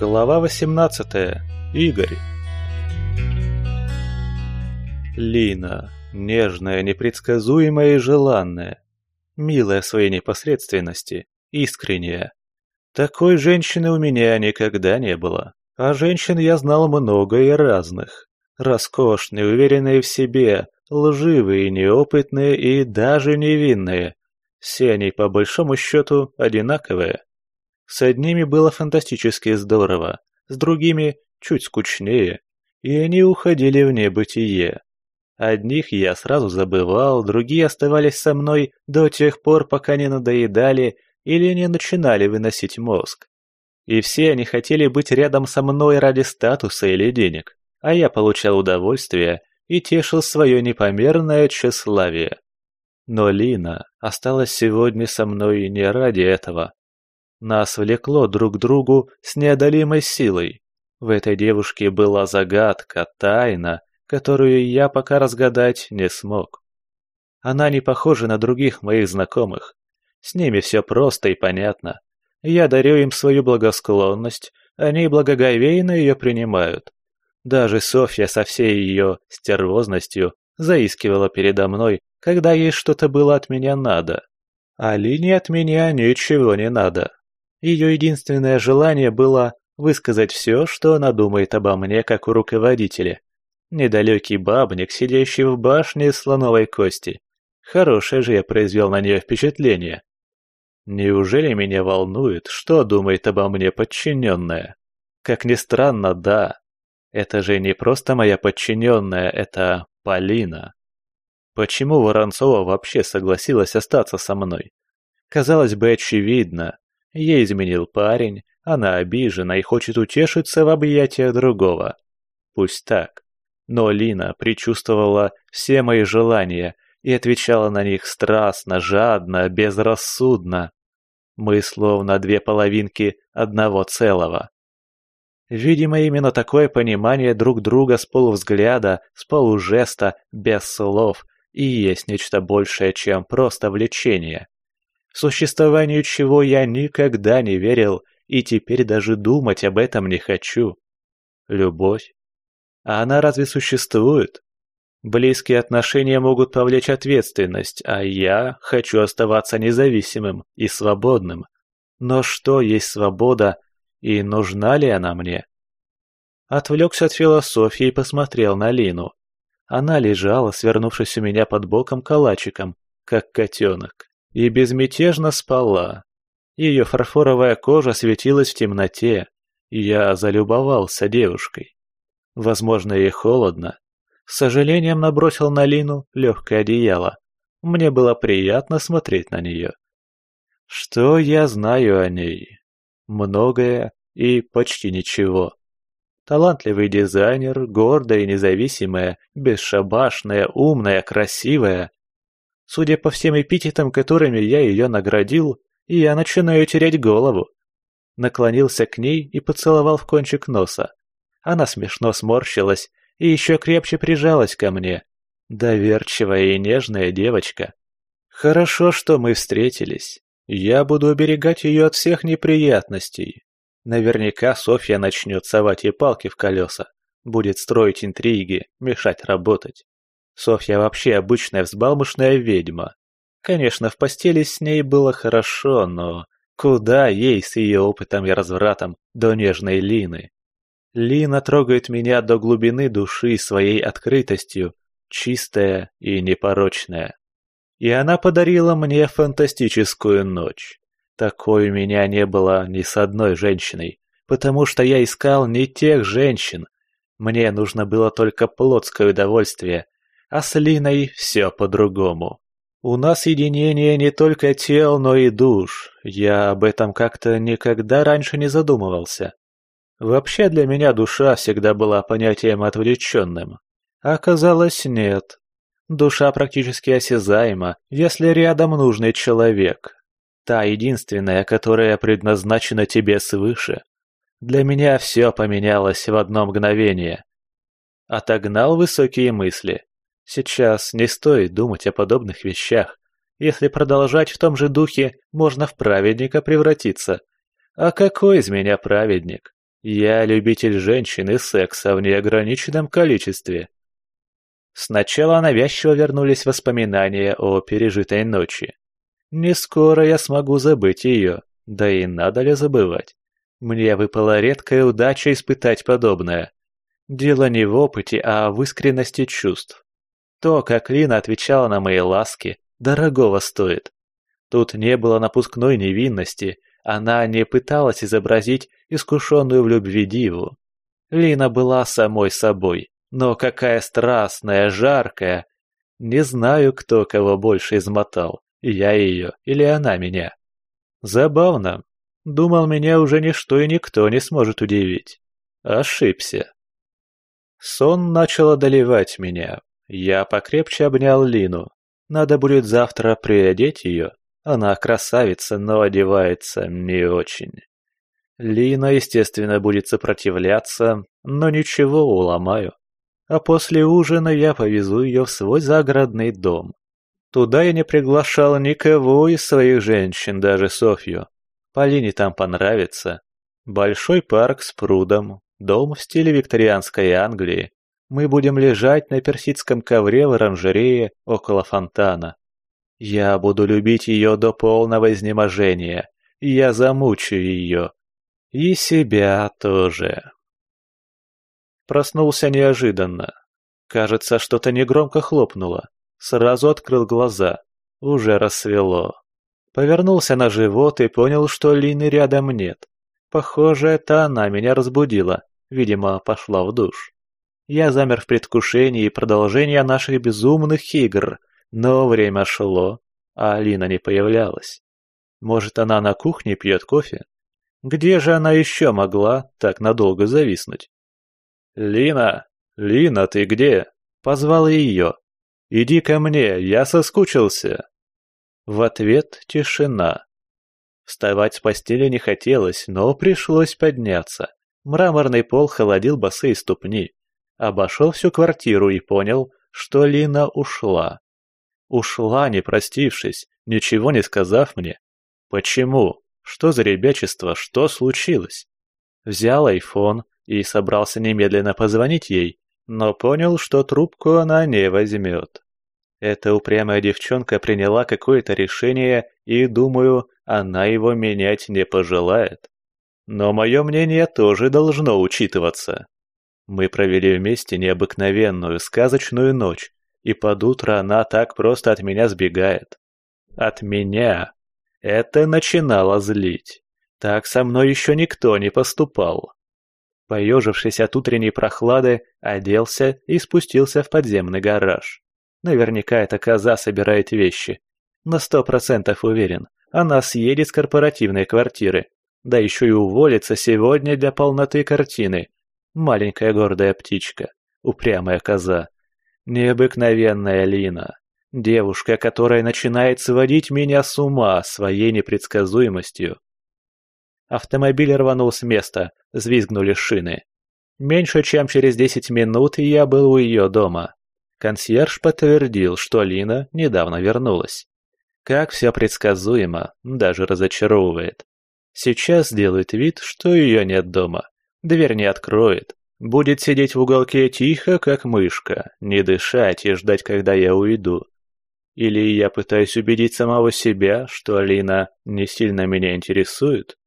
Глава 18. Игорь. Лина. Нежная, непредсказуемая и желанная. Милая своей непосредственности. Искренняя. Такой женщины у меня никогда не было. А женщин я знал много и разных. Роскошные, уверенные в себе, лживые, неопытные и даже невинные. Все они, по большому счету, одинаковые. С одними было фантастически здорово, с другими чуть скучнее, и они уходили в небытие. Одних я сразу забывал, другие оставались со мной до тех пор, пока не надоедали или не начинали выносить мозг. И все они хотели быть рядом со мной ради статуса или денег, а я получал удовольствие и тешил свое непомерное тщеславие. Но Лина осталась сегодня со мной не ради этого. Нас влекло друг к другу с неодолимой силой. В этой девушке была загадка, тайна, которую я пока разгадать не смог. Она не похожа на других моих знакомых. С ними все просто и понятно. Я дарю им свою благосклонность, они благоговейно ее принимают. Даже Софья со всей ее стервозностью заискивала передо мной, когда ей что-то было от меня надо. А Лине от меня ничего не надо. Ее единственное желание было высказать все, что она думает обо мне как о руководителе. Недалекий бабник, сидящий в башне слоновой кости. Хорошее же я произвел на нее впечатление. Неужели меня волнует, что думает обо мне подчиненная? Как ни странно, да. Это же не просто моя подчиненная, это Полина. Почему Воронцова вообще согласилась остаться со мной? Казалось бы, очевидно, Ей изменил парень, она обижена и хочет утешиться в объятиях другого. Пусть так. Но Лина предчувствовала все мои желания и отвечала на них страстно, жадно, безрассудно. Мы словно две половинки одного целого. Видимо, именно такое понимание друг друга с полувзгляда, с полужеста, без слов и есть нечто большее, чем просто влечение существованию чего я никогда не верил и теперь даже думать об этом не хочу. Любовь? А она разве существует? Близкие отношения могут повлечь ответственность, а я хочу оставаться независимым и свободным. Но что есть свобода и нужна ли она мне? Отвлекся от философии и посмотрел на Лину. Она лежала, свернувшись у меня под боком калачиком, как котенок и безмятежно спала. Ее фарфоровая кожа светилась в темноте, и я залюбовался девушкой. Возможно, ей холодно. С сожалением набросил на Лину легкое одеяло. Мне было приятно смотреть на нее. Что я знаю о ней? Многое и почти ничего. Талантливый дизайнер, гордая и независимая, бесшабашная, умная, красивая. Судя по всем эпитетам, которыми я ее наградил, я начинаю терять голову. Наклонился к ней и поцеловал в кончик носа. Она смешно сморщилась и еще крепче прижалась ко мне. Доверчивая и нежная девочка. Хорошо, что мы встретились. Я буду оберегать ее от всех неприятностей. Наверняка Софья начнет совать ей палки в колеса, будет строить интриги, мешать работать. Софья вообще обычная взбалмошная ведьма. Конечно, в постели с ней было хорошо, но куда ей с ее опытом и развратом до нежной Лины? Лина трогает меня до глубины души своей открытостью, чистая и непорочная. И она подарила мне фантастическую ночь. Такой у меня не было ни с одной женщиной, потому что я искал не тех женщин. Мне нужно было только плотское удовольствие, а с Линой все по-другому. У нас единение не только тел, но и душ. Я об этом как-то никогда раньше не задумывался. Вообще для меня душа всегда была понятием отвлеченным. Оказалось, нет. Душа практически осязаема, если рядом нужный человек. Та единственная, которая предназначена тебе свыше. Для меня все поменялось в одно мгновение. Отогнал высокие мысли. Сейчас не стоит думать о подобных вещах. Если продолжать в том же духе, можно в праведника превратиться. А какой из меня праведник? Я любитель женщин и секса в неограниченном количестве. Сначала навязчиво вернулись воспоминания о пережитой ночи. Не скоро я смогу забыть ее, да и надо ли забывать. Мне выпала редкая удача испытать подобное. Дело не в опыте, а в искренности чувств. То, как Лина отвечала на мои ласки, дорогого стоит. Тут не было напускной невинности, она не пыталась изобразить искушенную в любви диву. Лина была самой собой, но какая страстная, жаркая. Не знаю, кто кого больше измотал, я ее или она меня. Забавно. Думал, меня уже ничто и никто не сможет удивить. Ошибся. Сон начал одолевать меня. Я покрепче обнял Лину. Надо будет завтра приодеть ее. Она красавица, но одевается не очень. Лина, естественно, будет сопротивляться, но ничего, уломаю. А после ужина я повезу ее в свой загородный дом. Туда я не приглашал никого из своих женщин, даже Софью. Полине там понравится. Большой парк с прудом, дом в стиле викторианской Англии. Мы будем лежать на персидском ковре в оранжерее около фонтана. Я буду любить ее до полного изнеможения. Я замучу ее. И себя тоже. Проснулся неожиданно. Кажется, что-то негромко хлопнуло. Сразу открыл глаза. Уже рассвело. Повернулся на живот и понял, что Лины рядом нет. Похоже, это она меня разбудила. Видимо, пошла в душ. Я замер в предвкушении продолжения наших безумных игр — но время шло, а Алина не появлялась. Может, она на кухне пьет кофе? Где же она еще могла так надолго зависнуть? «Лина! Лина, ты где?» — позвал ее. «Иди ко мне, я соскучился!» В ответ тишина. Вставать с постели не хотелось, но пришлось подняться. Мраморный пол холодил босые ступни. Обошел всю квартиру и понял, что Лина ушла. Ушла, не простившись, ничего не сказав мне. Почему? Что за ребячество? Что случилось? Взял айфон и собрался немедленно позвонить ей, но понял, что трубку она не возьмет. Эта упрямая девчонка приняла какое-то решение, и, думаю, она его менять не пожелает. Но мое мнение тоже должно учитываться. Мы провели вместе необыкновенную, сказочную ночь, и под утро она так просто от меня сбегает. От меня. Это начинало злить. Так со мной еще никто не поступал. Поежившись от утренней прохлады, оделся и спустился в подземный гараж. Наверняка эта коза собирает вещи. На сто процентов уверен, она съедет с корпоративной квартиры. Да еще и уволится сегодня для полноты картины. Маленькая гордая птичка, упрямая коза. Необыкновенная Лина. Девушка, которая начинает сводить меня с ума своей непредсказуемостью. Автомобиль рванул с места, взвизгнули шины. Меньше чем через десять минут я был у ее дома. Консьерж подтвердил, что Лина недавно вернулась. Как все предсказуемо, даже разочаровывает. Сейчас делает вид, что ее нет дома. Дверь не откроет, Будет сидеть в уголке тихо, как мышка, не дышать и ждать, когда я уйду. Или я пытаюсь убедить самого себя, что Алина не сильно меня интересует?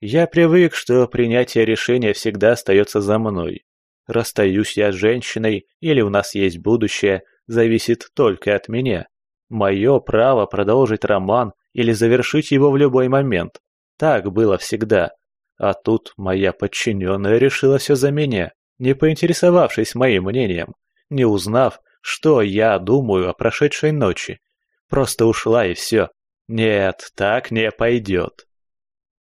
Я привык, что принятие решения всегда остается за мной. Расстаюсь я с женщиной или у нас есть будущее, зависит только от меня. Мое право продолжить роман или завершить его в любой момент. Так было всегда. А тут моя подчиненная решила все за меня, не поинтересовавшись моим мнением, не узнав, что я думаю о прошедшей ночи. Просто ушла и все. Нет, так не пойдет.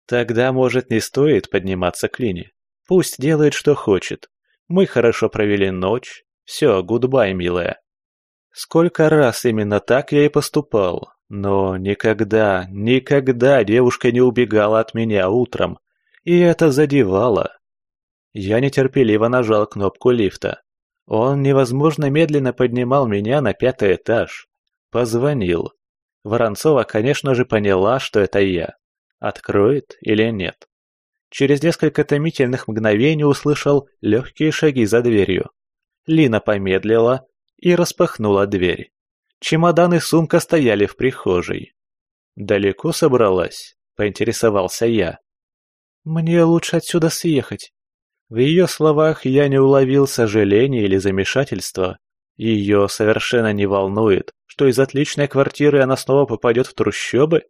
Тогда, может, не стоит подниматься к Лине. Пусть делает, что хочет. Мы хорошо провели ночь. Все, гудбай, милая. Сколько раз именно так я и поступал. Но никогда, никогда девушка не убегала от меня утром, и это задевало. Я нетерпеливо нажал кнопку лифта. Он невозможно медленно поднимал меня на пятый этаж. Позвонил. Воронцова, конечно же, поняла, что это я. Откроет или нет? Через несколько томительных мгновений услышал легкие шаги за дверью. Лина помедлила и распахнула дверь. Чемодан и сумка стояли в прихожей. «Далеко собралась?» – поинтересовался я. «Мне лучше отсюда съехать». В ее словах я не уловил сожаления или замешательства. Ее совершенно не волнует, что из отличной квартиры она снова попадет в трущобы?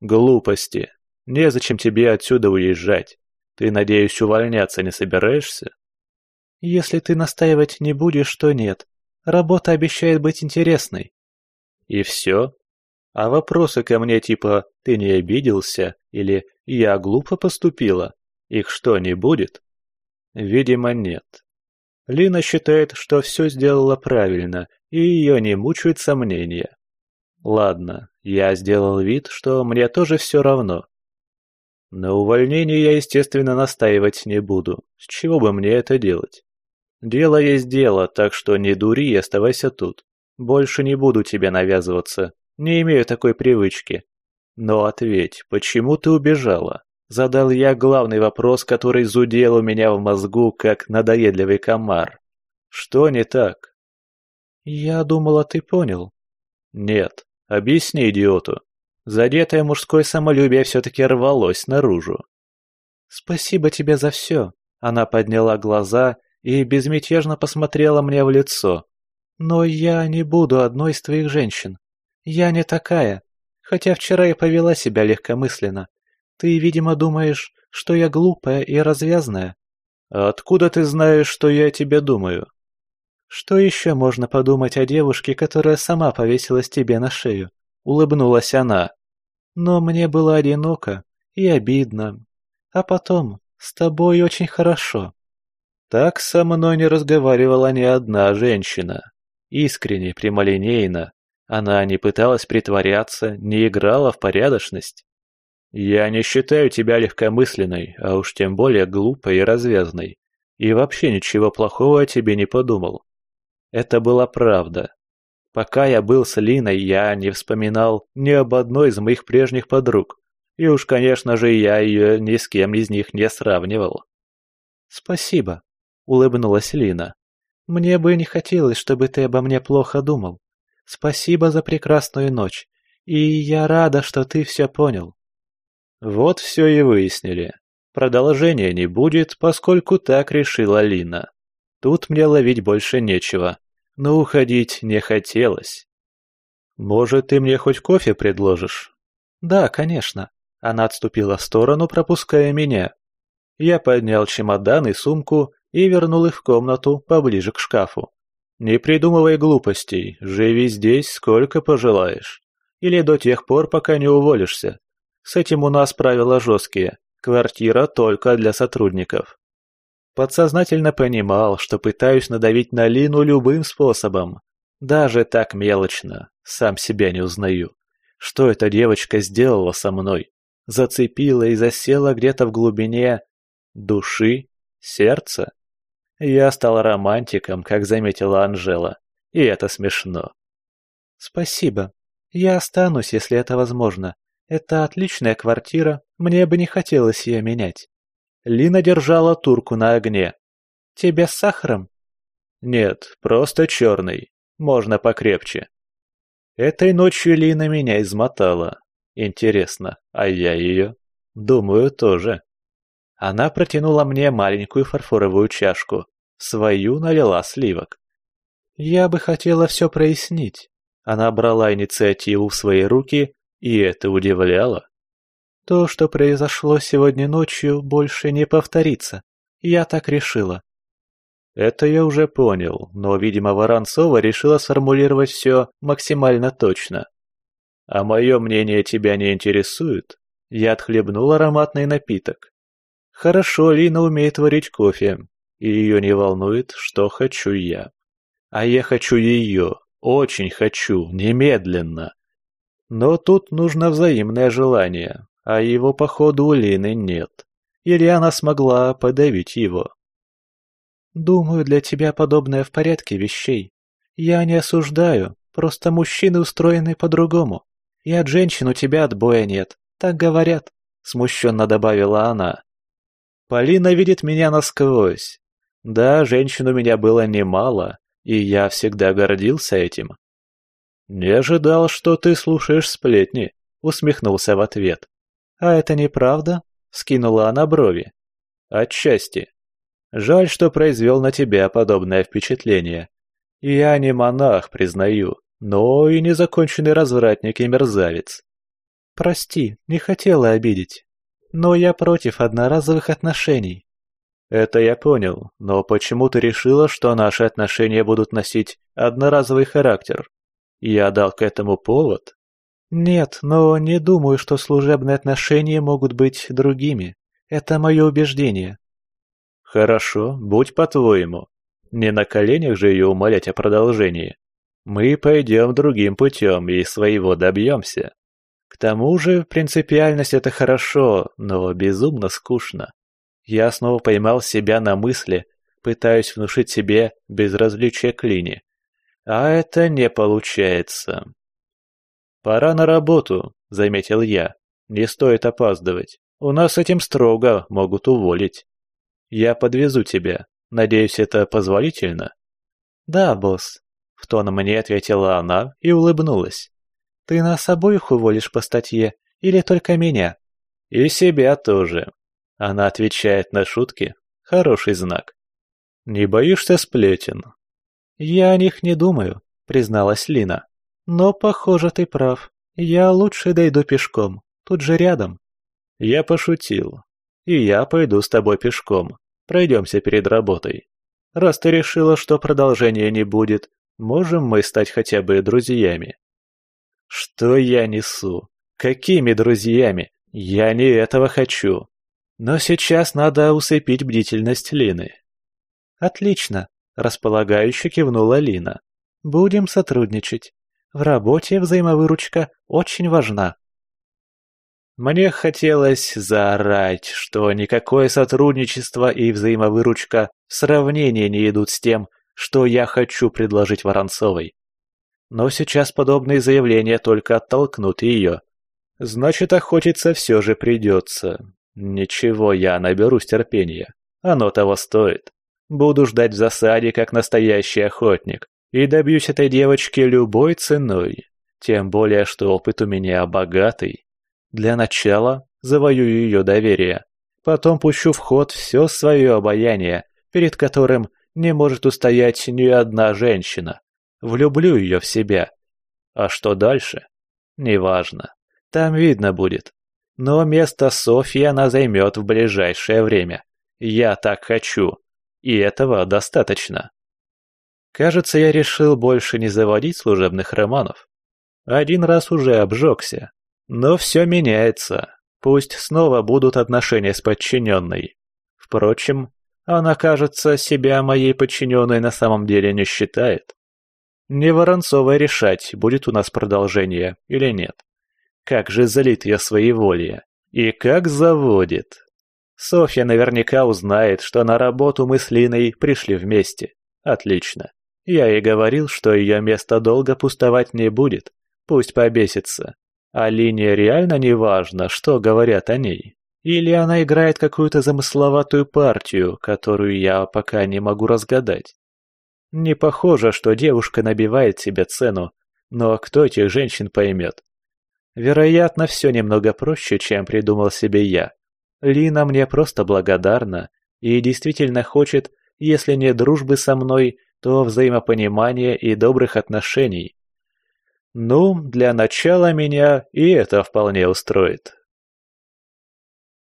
Глупости. Незачем тебе отсюда уезжать. Ты, надеюсь, увольняться не собираешься? Если ты настаивать не будешь, то нет. Работа обещает быть интересной. И все? А вопросы ко мне типа «ты не обиделся» или «я глупо поступила» их что, не будет? Видимо, нет. Лина считает, что все сделала правильно, и ее не мучают сомнения. Ладно, я сделал вид, что мне тоже все равно. На увольнении я, естественно, настаивать не буду. С чего бы мне это делать? Дело есть дело, так что не дури и оставайся тут. Больше не буду тебе навязываться, не имею такой привычки. Но ответь, почему ты убежала? Задал я главный вопрос, который зудел у меня в мозгу, как надоедливый комар. Что не так? Я думала, ты понял. Нет, объясни идиоту. Задетое мужское самолюбие все-таки рвалось наружу. Спасибо тебе за все. Она подняла глаза и безмятежно посмотрела мне в лицо. «Но я не буду одной из твоих женщин. Я не такая, хотя вчера и повела себя легкомысленно. Ты, видимо, думаешь, что я глупая и развязная». «Откуда ты знаешь, что я тебе думаю?» «Что еще можно подумать о девушке, которая сама повесилась тебе на шею?» — улыбнулась она. «Но мне было одиноко и обидно. А потом, с тобой очень хорошо». Так со мной не разговаривала ни одна женщина. Искренне, прямолинейно. Она не пыталась притворяться, не играла в порядочность. Я не считаю тебя легкомысленной, а уж тем более глупой и развязной. И вообще ничего плохого о тебе не подумал. Это была правда. Пока я был с Линой, я не вспоминал ни об одной из моих прежних подруг. И уж, конечно же, я ее ни с кем из них не сравнивал. Спасибо, улыбнулась Лина. «Мне бы не хотелось, чтобы ты обо мне плохо думал. Спасибо за прекрасную ночь, и я рада, что ты все понял». Вот все и выяснили. Продолжения не будет, поскольку так решила Лина. Тут мне ловить больше нечего, но уходить не хотелось. «Может, ты мне хоть кофе предложишь?» «Да, конечно». Она отступила в сторону, пропуская меня. Я поднял чемодан и сумку и вернул их в комнату поближе к шкафу. «Не придумывай глупостей, живи здесь сколько пожелаешь. Или до тех пор, пока не уволишься. С этим у нас правила жесткие. Квартира только для сотрудников». Подсознательно понимал, что пытаюсь надавить на Лину любым способом. Даже так мелочно, сам себя не узнаю. Что эта девочка сделала со мной? Зацепила и засела где-то в глубине души, сердца? Я стал романтиком, как заметила Анжела, и это смешно. Спасибо. Я останусь, если это возможно. Это отличная квартира, мне бы не хотелось ее менять. Лина держала турку на огне. Тебе с сахаром? Нет, просто черный. Можно покрепче. Этой ночью Лина меня измотала. Интересно, а я ее? Думаю, тоже. Она протянула мне маленькую фарфоровую чашку. Свою налила сливок. Я бы хотела все прояснить. Она брала инициативу в свои руки, и это удивляло. То, что произошло сегодня ночью, больше не повторится. Я так решила. Это я уже понял, но, видимо, Воронцова решила сформулировать все максимально точно. А мое мнение тебя не интересует? Я отхлебнул ароматный напиток. Хорошо Лина умеет варить кофе, и ее не волнует, что хочу я. А я хочу ее, очень хочу, немедленно. Но тут нужно взаимное желание, а его, походу, у Лины нет. Или она смогла подавить его. Думаю, для тебя подобное в порядке вещей. Я не осуждаю, просто мужчины устроены по-другому. И от женщин у тебя отбоя нет, так говорят, смущенно добавила она. Полина видит меня насквозь. Да, женщин у меня было немало, и я всегда гордился этим. «Не ожидал, что ты слушаешь сплетни», — усмехнулся в ответ. «А это неправда?» — скинула она брови. «Отчасти. Жаль, что произвел на тебя подобное впечатление. Я не монах, признаю, но и незаконченный развратник и мерзавец. Прости, не хотела обидеть. Но я против одноразовых отношений. Это я понял, но почему ты решила, что наши отношения будут носить одноразовый характер? Я дал к этому повод? Нет, но не думаю, что служебные отношения могут быть другими. Это мое убеждение. Хорошо, будь по-твоему. Не на коленях же ее умолять о продолжении. Мы пойдем другим путем и своего добьемся. К тому же принципиальность это хорошо, но безумно скучно. Я снова поймал себя на мысли, пытаюсь внушить себе безразличие к Лине. А это не получается. «Пора на работу», — заметил я. «Не стоит опаздывать. У нас этим строго могут уволить. Я подвезу тебя. Надеюсь, это позволительно?» «Да, босс», — в тон мне ответила она и улыбнулась. «Ты нас обоих уволишь по статье или только меня?» «И себя тоже». Она отвечает на шутки. Хороший знак. «Не боишься сплетен?» «Я о них не думаю», — призналась Лина. «Но, похоже, ты прав. Я лучше дойду пешком. Тут же рядом». Я пошутил. «И я пойду с тобой пешком. Пройдемся перед работой. Раз ты решила, что продолжения не будет, можем мы стать хотя бы друзьями». «Что я несу? Какими друзьями? Я не этого хочу. Но сейчас надо усыпить бдительность Лины». «Отлично», — располагающе кивнула Лина. «Будем сотрудничать. В работе взаимовыручка очень важна». Мне хотелось заорать, что никакое сотрудничество и взаимовыручка в сравнение не идут с тем, что я хочу предложить Воронцовой. Но сейчас подобные заявления только оттолкнут ее. Значит, охотиться все же придется. Ничего, я наберусь терпения. Оно того стоит. Буду ждать в засаде, как настоящий охотник, и добьюсь этой девочки любой ценой. Тем более, что опыт у меня богатый. Для начала завоюю ее доверие. Потом пущу в ход все свое обаяние, перед которым не может устоять ни одна женщина. Влюблю ее в себя. А что дальше? Неважно. Там видно будет. Но место Софьи она займет в ближайшее время. Я так хочу. И этого достаточно. Кажется, я решил больше не заводить служебных романов. Один раз уже обжегся, но все меняется. Пусть снова будут отношения с подчиненной. Впрочем, она, кажется, себя моей подчиненной на самом деле не считает. Не Воронцова решать, будет у нас продолжение или нет. Как же залит я своеволие. И как заводит. Софья наверняка узнает, что на работу мы с Линой пришли вместе. Отлично. Я ей говорил, что ее место долго пустовать не будет. Пусть побесится. А линия реально не важно, что говорят о ней. Или она играет какую-то замысловатую партию, которую я пока не могу разгадать. Не похоже, что девушка набивает себе цену, но кто этих женщин поймет? Вероятно, все немного проще, чем придумал себе я. Лина мне просто благодарна и действительно хочет, если не дружбы со мной, то взаимопонимания и добрых отношений. Ну, для начала меня и это вполне устроит.